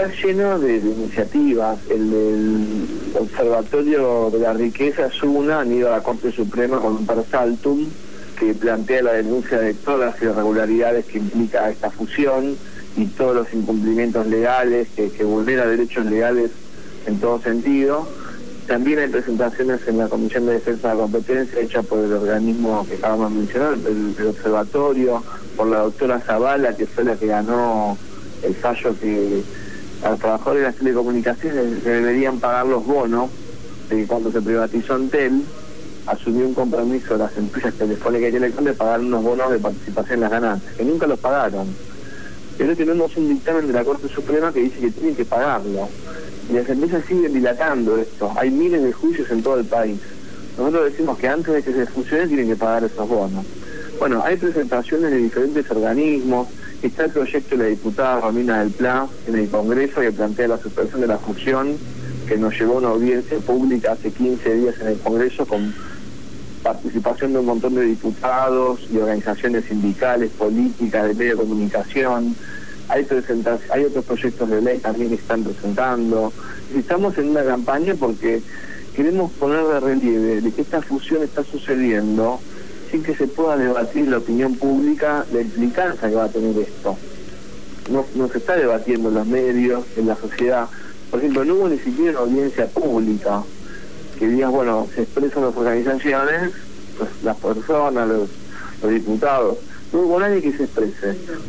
está lleno de, iniciativas. El, Observatorio de la Riqueza es una, han ido a la Corte Suprema con un persaltum que plantea la denuncia de todas las irregularidades que implica esta fusión y todos los incumplimientos legales que, que vulnera derechos legales en todo sentido. También hay presentaciones en la Comisión de Defensa de la Competencia hecha por el organismo que acabamos de mencionar, el, observatorio, por la doctora Zavala, que fue la que ganó el fallo que a los trabajadores de las telecomunicaciones deberían pagar los bonos de que cuando se privatizó Antel, asumió un compromiso de las empresas telefónicas y telecom de pagar unos bonos de participación en las ganancias, que nunca los pagaron. Pero tenemos un dictamen de la Corte Suprema que dice que tienen que pagarlo. Y las empresas siguen dilatando esto. Hay miles de juicios en todo el país. Nosotros decimos que antes de que se fusione tienen que pagar esos bonos. Bueno, hay presentaciones de diferentes organismos, Está el proyecto de la diputada Romina del Pla en el Congreso que plantea la suspensión de la fusión, que nos llevó a una audiencia pública hace 15 días en el Congreso con participación de un montón de diputados y organizaciones sindicales, políticas, de medio de comunicación. Hay, otros proyectos de ley también están presentando. Estamos en una campaña porque queremos poner de relieve de que esta fusión está sucediendo sin que se pueda debatir la opinión pública la implicancia que va a tener esto. No, se está debatiendo en los medios, en la sociedad. Por ejemplo, no hubo ni siquiera una audiencia pública que diga, bueno, se expresan las organizaciones, pues, las personas, los diputados. No hubo nadie que se exprese.